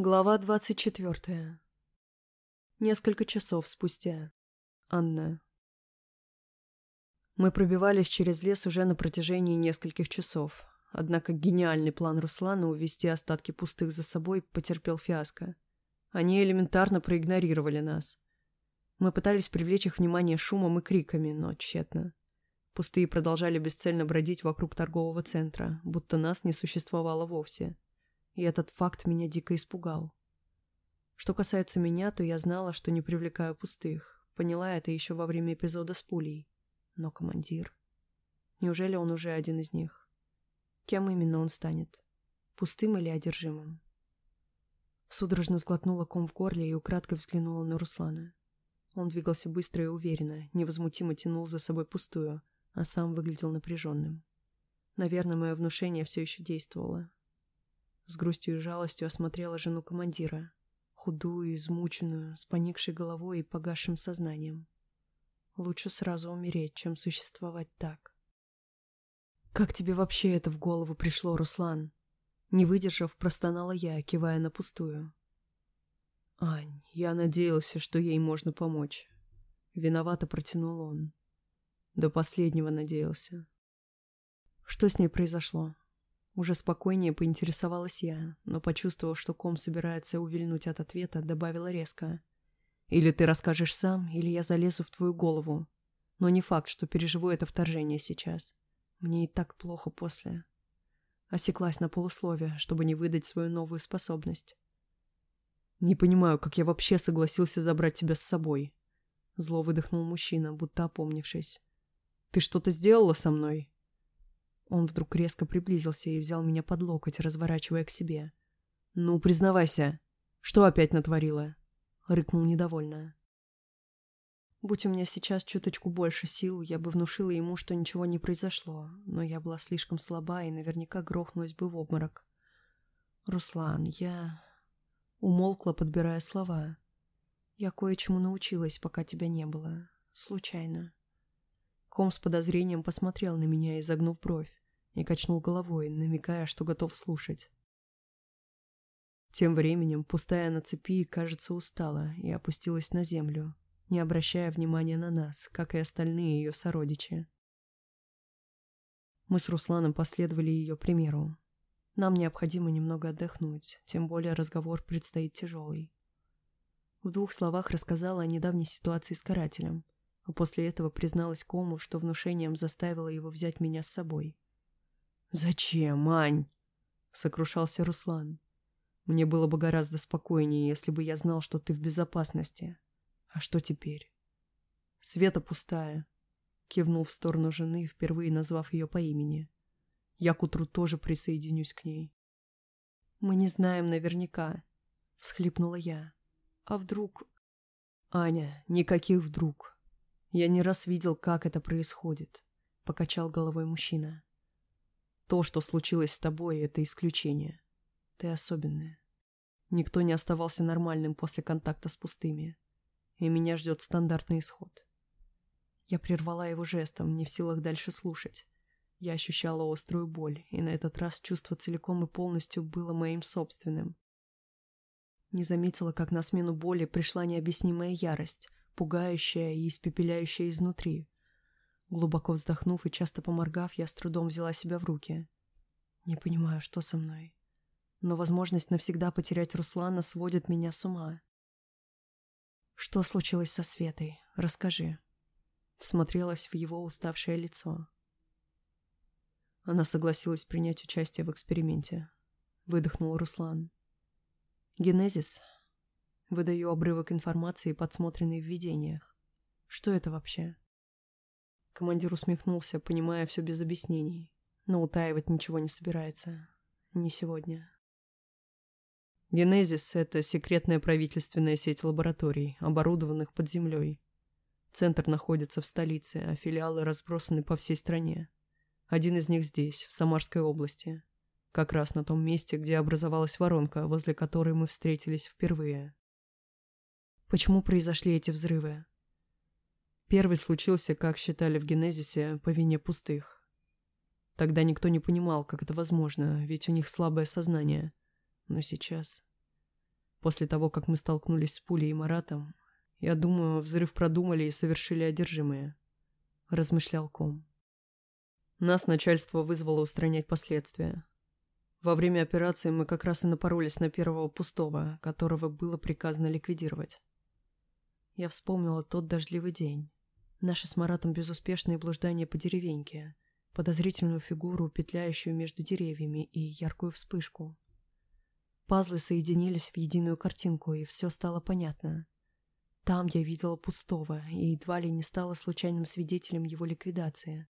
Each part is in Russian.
Глава двадцать четвертая. Несколько часов спустя. Анна. Мы пробивались через лес уже на протяжении нескольких часов. Однако гениальный план Руслана увести остатки пустых за собой потерпел фиаско. Они элементарно проигнорировали нас. Мы пытались привлечь их внимание шумом и криками, но тщетно. Пустые продолжали бесцельно бродить вокруг торгового центра, будто нас не существовало вовсе и этот факт меня дико испугал. Что касается меня, то я знала, что не привлекаю пустых. Поняла это еще во время эпизода с пулей. Но командир... Неужели он уже один из них? Кем именно он станет? Пустым или одержимым? Судорожно сглотнула ком в горле и украдкой взглянула на Руслана. Он двигался быстро и уверенно, невозмутимо тянул за собой пустую, а сам выглядел напряженным. Наверное, мое внушение все еще действовало, с грустью и жалостью осмотрела жену командира. Худую, измученную, с поникшей головой и погасшим сознанием. Лучше сразу умереть, чем существовать так. «Как тебе вообще это в голову пришло, Руслан?» Не выдержав, простонала я, кивая на пустую. «Ань, я надеялся, что ей можно помочь». Виновато протянул он. До последнего надеялся. Что с ней произошло? Уже спокойнее поинтересовалась я, но почувствовав, что ком собирается увильнуть от ответа, добавила резко. «Или ты расскажешь сам, или я залезу в твою голову. Но не факт, что переживу это вторжение сейчас. Мне и так плохо после». Осеклась на полусловие, чтобы не выдать свою новую способность. «Не понимаю, как я вообще согласился забрать тебя с собой», — зло выдохнул мужчина, будто опомнившись. «Ты что-то сделала со мной?» Он вдруг резко приблизился и взял меня под локоть, разворачивая к себе. «Ну, признавайся, что опять натворила?» — рыкнул недовольно. Будь у меня сейчас чуточку больше сил, я бы внушила ему, что ничего не произошло, но я была слишком слаба и наверняка грохнулась бы в обморок. «Руслан, я...» Умолкла, подбирая слова. «Я кое-чему научилась, пока тебя не было. Случайно». Ком с подозрением посмотрел на меня, изогнув бровь и качнул головой, намекая, что готов слушать. Тем временем пустая на цепи, кажется, устала и опустилась на землю, не обращая внимания на нас, как и остальные ее сородичи. Мы с Русланом последовали ее примеру. Нам необходимо немного отдохнуть, тем более разговор предстоит тяжелый. В двух словах рассказала о недавней ситуации с карателем, а после этого призналась Кому, что внушением заставила его взять меня с собой. «Зачем, Ань?» — сокрушался Руслан. «Мне было бы гораздо спокойнее, если бы я знал, что ты в безопасности. А что теперь?» «Света пустая», — кивнул в сторону жены, впервые назвав ее по имени. «Я к утру тоже присоединюсь к ней». «Мы не знаем наверняка», — всхлипнула я. «А вдруг...» «Аня, никаких вдруг. Я не раз видел, как это происходит», — покачал головой мужчина. То, что случилось с тобой, это исключение. Ты особенная. Никто не оставался нормальным после контакта с пустыми. И меня ждет стандартный исход. Я прервала его жестом, не в силах дальше слушать. Я ощущала острую боль, и на этот раз чувство целиком и полностью было моим собственным. Не заметила, как на смену боли пришла необъяснимая ярость, пугающая и испепеляющая изнутри. Глубоко вздохнув и часто поморгав, я с трудом взяла себя в руки. Не понимаю, что со мной. Но возможность навсегда потерять Руслана сводит меня с ума. Что случилось со Светой? Расскажи. Всмотрелась в его уставшее лицо. Она согласилась принять участие в эксперименте. Выдохнул Руслан. Генезис. Выдаю обрывок информации, подсмотренный в видениях. Что это вообще? Командир усмехнулся, понимая все без объяснений. Но утаивать ничего не собирается. Не сегодня. Генезис — это секретная правительственная сеть лабораторий, оборудованных под землей. Центр находится в столице, а филиалы разбросаны по всей стране. Один из них здесь, в Самарской области. Как раз на том месте, где образовалась воронка, возле которой мы встретились впервые. Почему произошли эти взрывы? Первый случился, как считали в Генезисе, по вине пустых. Тогда никто не понимал, как это возможно, ведь у них слабое сознание. Но сейчас... После того, как мы столкнулись с пулей и Маратом, я думаю, взрыв продумали и совершили одержимые. Размышлял ком. Нас начальство вызвало устранять последствия. Во время операции мы как раз и напоролись на первого пустого, которого было приказано ликвидировать. Я вспомнила тот дождливый день. Наши с Маратом безуспешные блуждания по деревеньке, подозрительную фигуру, петляющую между деревьями, и яркую вспышку. Пазлы соединились в единую картинку, и все стало понятно. Там я видела пустого, и едва ли не стала случайным свидетелем его ликвидации.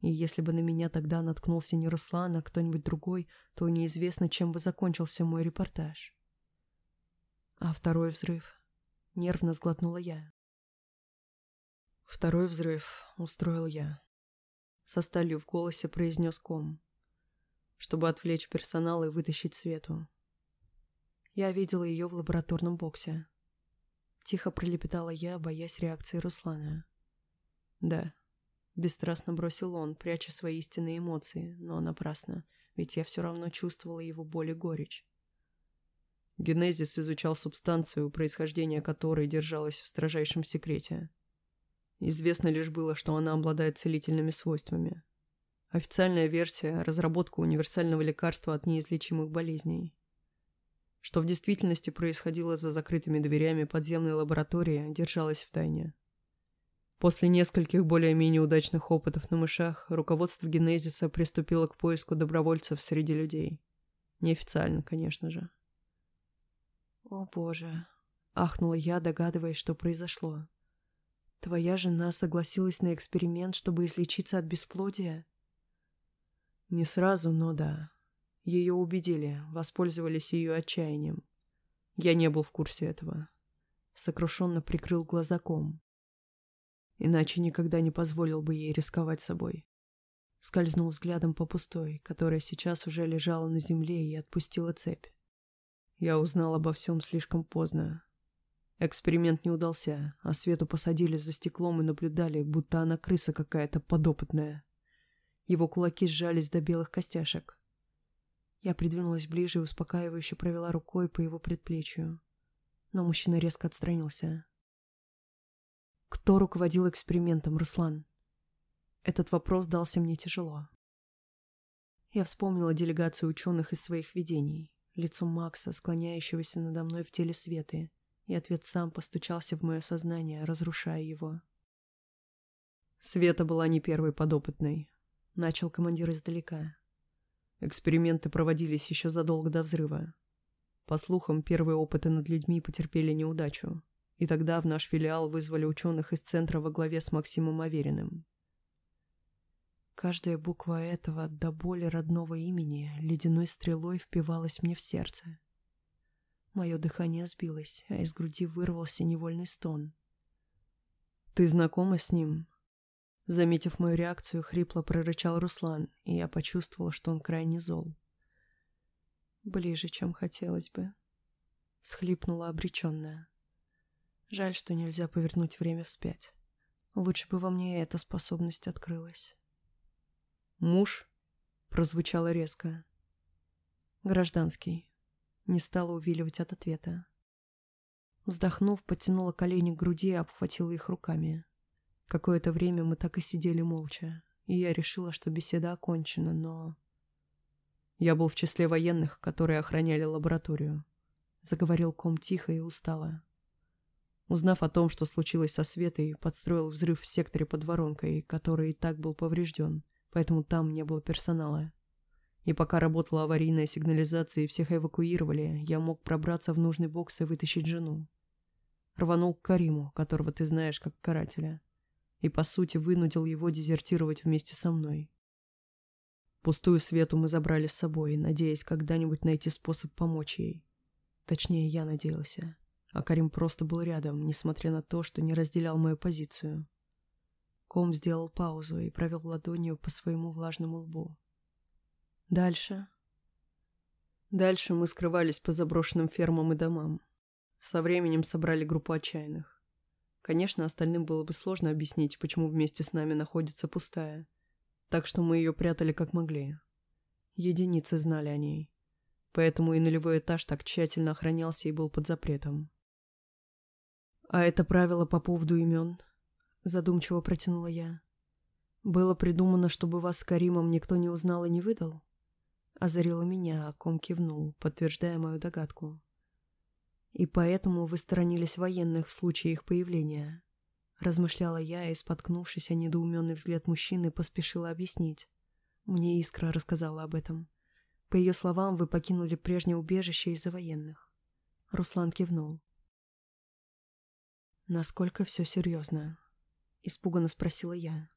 И если бы на меня тогда наткнулся не Руслан, а кто-нибудь другой, то неизвестно, чем бы закончился мой репортаж. А второй взрыв. Нервно сглотнула я. Второй взрыв устроил я. Со сталью в голосе произнес ком, чтобы отвлечь персонал и вытащить Свету. Я видела ее в лабораторном боксе. Тихо пролепетала я, боясь реакции Руслана. Да, Бесстрастно бросил он, пряча свои истинные эмоции, но напрасно, ведь я все равно чувствовала его боль и горечь. Генезис изучал субстанцию, происхождение которой держалось в строжайшем секрете. Известно лишь было, что она обладает целительными свойствами. Официальная версия – разработка универсального лекарства от неизлечимых болезней. Что в действительности происходило за закрытыми дверями подземной лаборатории, держалось в тайне. После нескольких более-менее удачных опытов на мышах, руководство Генезиса приступило к поиску добровольцев среди людей. Неофициально, конечно же. «О боже!» — ахнула я, догадываясь, что произошло. «Твоя жена согласилась на эксперимент, чтобы излечиться от бесплодия?» «Не сразу, но да. Ее убедили, воспользовались ее отчаянием. Я не был в курсе этого». Сокрушенно прикрыл глазаком. Иначе никогда не позволил бы ей рисковать собой. Скользнул взглядом по пустой, которая сейчас уже лежала на земле и отпустила цепь. Я узнал обо всем слишком поздно. Эксперимент не удался, а Свету посадили за стеклом и наблюдали, будто она крыса какая-то подопытная. Его кулаки сжались до белых костяшек. Я придвинулась ближе и успокаивающе провела рукой по его предплечью. Но мужчина резко отстранился. Кто руководил экспериментом, Руслан? Этот вопрос дался мне тяжело. Я вспомнила делегацию ученых из своих видений, лицо Макса, склоняющегося надо мной в теле Светы, и ответ сам постучался в мое сознание, разрушая его. Света была не первой подопытной, начал командир издалека. Эксперименты проводились еще задолго до взрыва. По слухам, первые опыты над людьми потерпели неудачу. И тогда в наш филиал вызвали ученых из центра во главе с Максимом Авериным. Каждая буква этого до боли родного имени ледяной стрелой впивалась мне в сердце. Мое дыхание сбилось, а из груди вырвался невольный стон. «Ты знакома с ним?» Заметив мою реакцию, хрипло прорычал Руслан, и я почувствовала, что он крайне зол. «Ближе, чем хотелось бы», — схлипнула обреченная. Жаль, что нельзя повернуть время вспять. Лучше бы во мне эта способность открылась. «Муж?» — прозвучало резко. «Гражданский». Не стала увиливать от ответа. Вздохнув, подтянула колени к груди и обхватила их руками. Какое-то время мы так и сидели молча, и я решила, что беседа окончена, но... Я был в числе военных, которые охраняли лабораторию. Заговорил ком тихо и устало. Узнав о том, что случилось со Светой, подстроил взрыв в секторе под воронкой, который и так был поврежден, поэтому там не было персонала. И пока работала аварийная сигнализация и всех эвакуировали, я мог пробраться в нужный бокс и вытащить жену. Рванул к Кариму, которого ты знаешь как карателя, и, по сути, вынудил его дезертировать вместе со мной. Пустую Свету мы забрали с собой, надеясь когда-нибудь найти способ помочь ей. Точнее, я надеялся а Карим просто был рядом, несмотря на то, что не разделял мою позицию. Ком сделал паузу и провел ладонью по своему влажному лбу. Дальше. Дальше мы скрывались по заброшенным фермам и домам. Со временем собрали группу отчаянных. Конечно, остальным было бы сложно объяснить, почему вместе с нами находится пустая. Так что мы ее прятали как могли. Единицы знали о ней. поэтому и нулевой этаж так тщательно охранялся и был под запретом. «А это правило по поводу имен?» — задумчиво протянула я. «Было придумано, чтобы вас с Каримом никто не узнал и не выдал?» Озарила меня, а ком кивнул, подтверждая мою догадку. «И поэтому вы сторонились военных в случае их появления?» Размышляла я и, споткнувшись о недоуменный взгляд мужчины, поспешила объяснить. Мне Искра рассказала об этом. По ее словам, вы покинули прежнее убежище из-за военных. Руслан кивнул. «Насколько все серьезно?» — испуганно спросила я.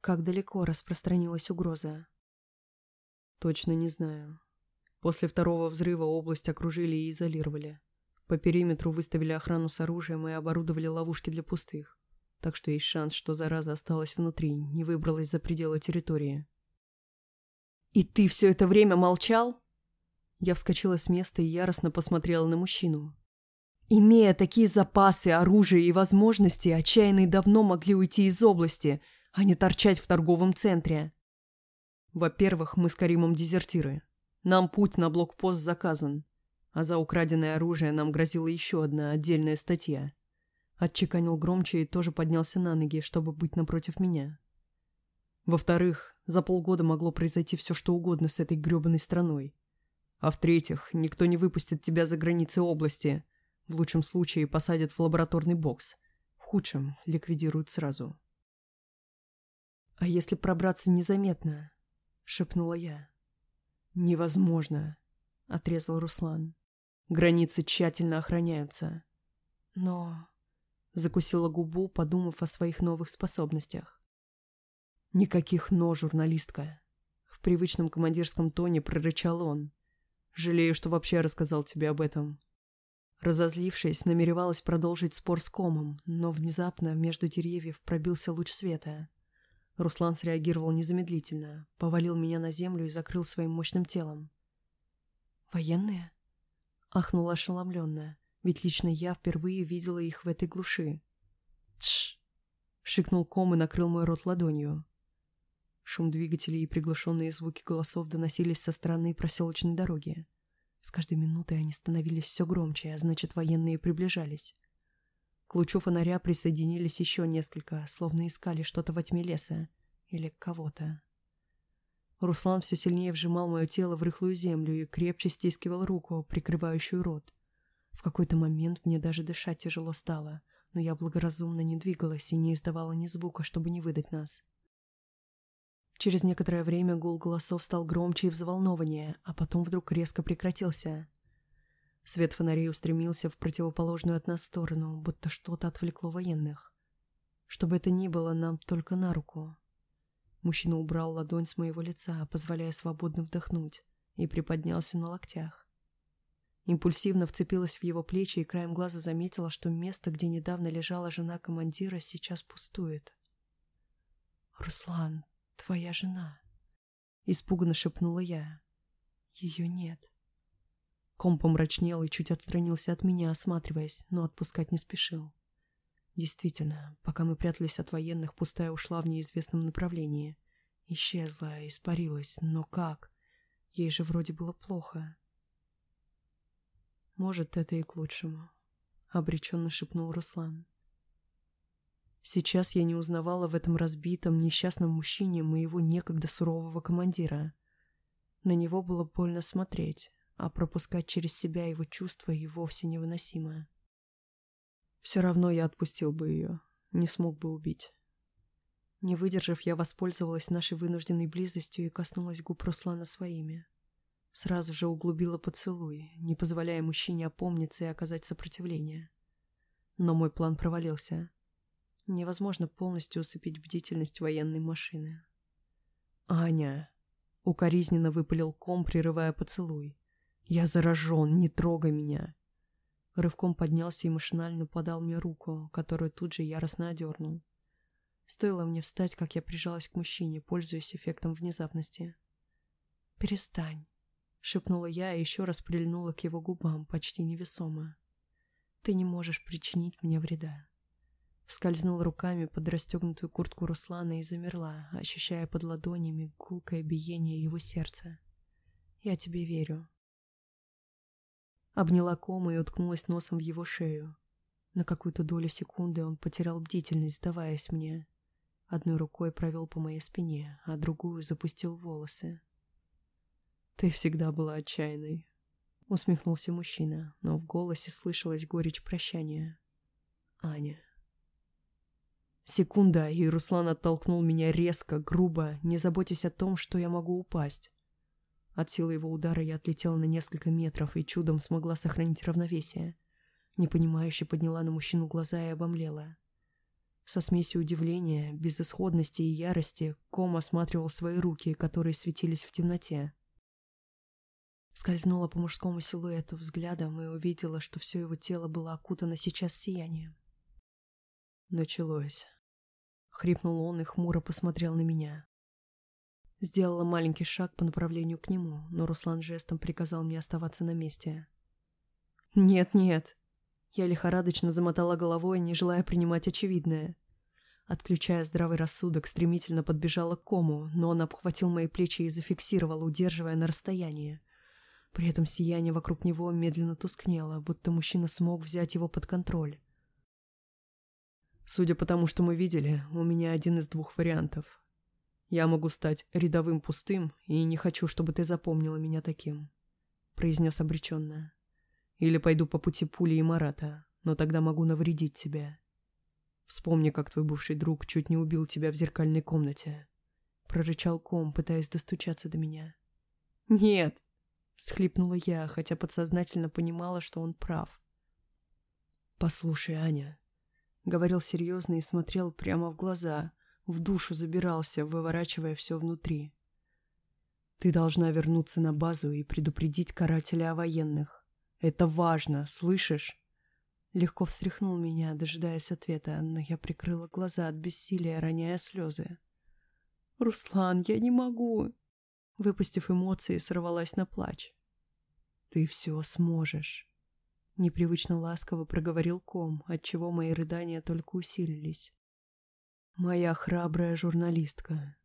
«Как далеко распространилась угроза?» «Точно не знаю. После второго взрыва область окружили и изолировали. По периметру выставили охрану с оружием и оборудовали ловушки для пустых. Так что есть шанс, что зараза осталась внутри, не выбралась за пределы территории. «И ты все это время молчал?» Я вскочила с места и яростно посмотрела на мужчину. Имея такие запасы, оружия и возможности, отчаянные давно могли уйти из области, а не торчать в торговом центре. Во-первых, мы с Каримом дезертиры. Нам путь на блокпост заказан а за украденное оружие нам грозила еще одна отдельная статья. Отчеканил громче и тоже поднялся на ноги, чтобы быть напротив меня. Во-вторых, за полгода могло произойти все, что угодно с этой гребаной страной. А в-третьих, никто не выпустит тебя за границы области. В лучшем случае посадят в лабораторный бокс. В худшем ликвидируют сразу. «А если пробраться незаметно?» — шепнула я. «Невозможно», — отрезал Руслан. Границы тщательно охраняются. Но... Закусила губу, подумав о своих новых способностях. «Никаких «но», журналистка!» В привычном командирском тоне прорычал он. «Жалею, что вообще рассказал тебе об этом». Разозлившись, намеревалась продолжить спор с комом, но внезапно между деревьев пробился луч света. Руслан среагировал незамедлительно, повалил меня на землю и закрыл своим мощным телом. «Военные?» Ахнула ошеломленная, ведь лично я впервые видела их в этой глуши. «Тш!» — шикнул ком и накрыл мой рот ладонью. Шум двигателей и приглушенные звуки голосов доносились со стороны проселочной дороги. С каждой минутой они становились все громче, а значит, военные приближались. К лучу фонаря присоединились еще несколько, словно искали что-то во тьме леса. Или кого-то. Руслан все сильнее вжимал мое тело в рыхлую землю и крепче стискивал руку, прикрывающую рот. В какой-то момент мне даже дышать тяжело стало, но я благоразумно не двигалась и не издавала ни звука, чтобы не выдать нас. Через некоторое время гул голосов стал громче и взволнованнее, а потом вдруг резко прекратился. Свет фонарей устремился в противоположную от нас сторону, будто что-то отвлекло военных. Что бы это ни было, нам только на руку. Мужчина убрал ладонь с моего лица, позволяя свободно вдохнуть, и приподнялся на локтях. Импульсивно вцепилась в его плечи и краем глаза заметила, что место, где недавно лежала жена командира, сейчас пустует. «Руслан, твоя жена!» Испуганно шепнула я. «Ее нет». Ком помрачнел и чуть отстранился от меня, осматриваясь, но отпускать не спешил. Действительно, пока мы прятались от военных, пустая ушла в неизвестном направлении. Исчезла, испарилась, но как? Ей же вроде было плохо. Может, это и к лучшему, — обреченно шепнул Руслан. Сейчас я не узнавала в этом разбитом, несчастном мужчине моего некогда сурового командира. На него было больно смотреть, а пропускать через себя его чувства и вовсе невыносимо. Все равно я отпустил бы ее, не смог бы убить. Не выдержав, я воспользовалась нашей вынужденной близостью и коснулась губ Руслана своими. Сразу же углубила поцелуй, не позволяя мужчине опомниться и оказать сопротивление. Но мой план провалился. Невозможно полностью усыпить бдительность военной машины. «Аня!» — укоризненно выпалил ком, прерывая поцелуй. «Я заражен, не трогай меня!» Рывком поднялся и машинально подал мне руку, которую тут же яростно одернул. Стоило мне встать, как я прижалась к мужчине, пользуясь эффектом внезапности. «Перестань», — шепнула я и еще раз прильнула к его губам, почти невесомо. «Ты не можешь причинить мне вреда». Скользнула руками под расстегнутую куртку Руслана и замерла, ощущая под ладонями гулкое биение его сердца. «Я тебе верю», Обняла кома и уткнулась носом в его шею. На какую-то долю секунды он потерял бдительность, сдаваясь мне. Одной рукой провел по моей спине, а другую запустил волосы. «Ты всегда была отчаянной», — усмехнулся мужчина, но в голосе слышалась горечь прощания. «Аня». Секунда, и Руслан оттолкнул меня резко, грубо, не заботясь о том, что я могу упасть. От силы его удара я отлетела на несколько метров и чудом смогла сохранить равновесие. Непонимающе подняла на мужчину глаза и обомлела. Со смесью удивления, безысходности и ярости Ком осматривал свои руки, которые светились в темноте. Скользнула по мужскому силуэту взглядом и увидела, что все его тело было окутано сейчас сиянием. Началось. Хрипнул он и хмуро посмотрел на меня. Сделала маленький шаг по направлению к нему, но Руслан жестом приказал мне оставаться на месте. «Нет-нет». Я лихорадочно замотала головой, не желая принимать очевидное. Отключая здравый рассудок, стремительно подбежала к кому, но он обхватил мои плечи и зафиксировал, удерживая на расстоянии. При этом сияние вокруг него медленно тускнело, будто мужчина смог взять его под контроль. Судя по тому, что мы видели, у меня один из двух вариантов. Я могу стать рядовым пустым, и не хочу, чтобы ты запомнила меня таким», — произнес обреченно. «Или пойду по пути пули и Марата, но тогда могу навредить тебе. Вспомни, как твой бывший друг чуть не убил тебя в зеркальной комнате», — прорычал ком, пытаясь достучаться до меня. «Нет!» — всхлипнула я, хотя подсознательно понимала, что он прав. «Послушай, Аня», Говорил серьезно и смотрел прямо в глаза, в душу забирался, выворачивая все внутри. «Ты должна вернуться на базу и предупредить карателя о военных. Это важно, слышишь?» Легко встряхнул меня, дожидаясь ответа, но я прикрыла глаза от бессилия, роняя слезы. «Руслан, я не могу!» Выпустив эмоции, сорвалась на плач. «Ты все сможешь!» Непривычно ласково проговорил ком, отчего мои рыдания только усилились. «Моя храбрая журналистка».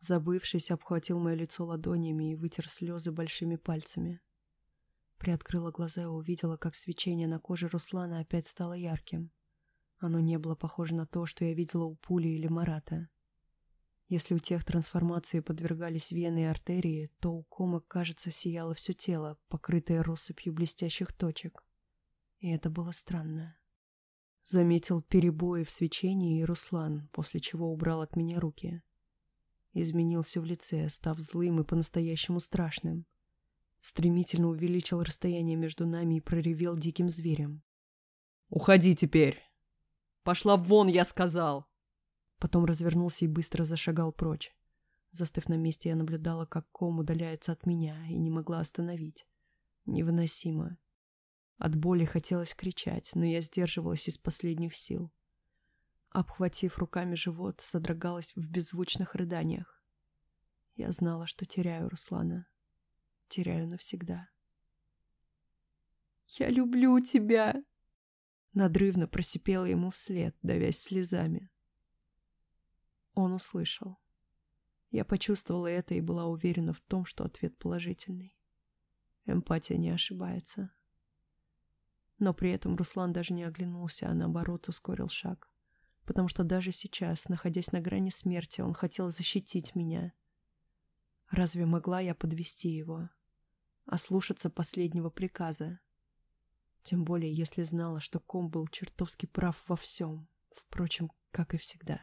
Забывшись, обхватил мое лицо ладонями и вытер слезы большими пальцами. Приоткрыла глаза и увидела, как свечение на коже Руслана опять стало ярким. Оно не было похоже на то, что я видела у Пули или Марата. Если у тех трансформации подвергались вены и артерии, то у кома, кажется, сияло все тело, покрытое россыпью блестящих точек. И это было странно. Заметил перебои в свечении и Руслан, после чего убрал от меня руки. Изменился в лице, став злым и по-настоящему страшным. Стремительно увеличил расстояние между нами и проревел диким зверем. «Уходи теперь! Пошла вон, я сказал!» Потом развернулся и быстро зашагал прочь. Застыв на месте, я наблюдала, как ком удаляется от меня, и не могла остановить. Невыносимо. От боли хотелось кричать, но я сдерживалась из последних сил. Обхватив руками живот, содрогалась в беззвучных рыданиях. Я знала, что теряю Руслана. Теряю навсегда. «Я люблю тебя!» Надрывно просипела ему вслед, давясь слезами. Он услышал. Я почувствовала это и была уверена в том, что ответ положительный. Эмпатия не ошибается. Но при этом Руслан даже не оглянулся, а наоборот ускорил шаг. Потому что даже сейчас, находясь на грани смерти, он хотел защитить меня. Разве могла я подвести его? Ослушаться последнего приказа? Тем более, если знала, что Ком был чертовски прав во всем. Впрочем, как и всегда.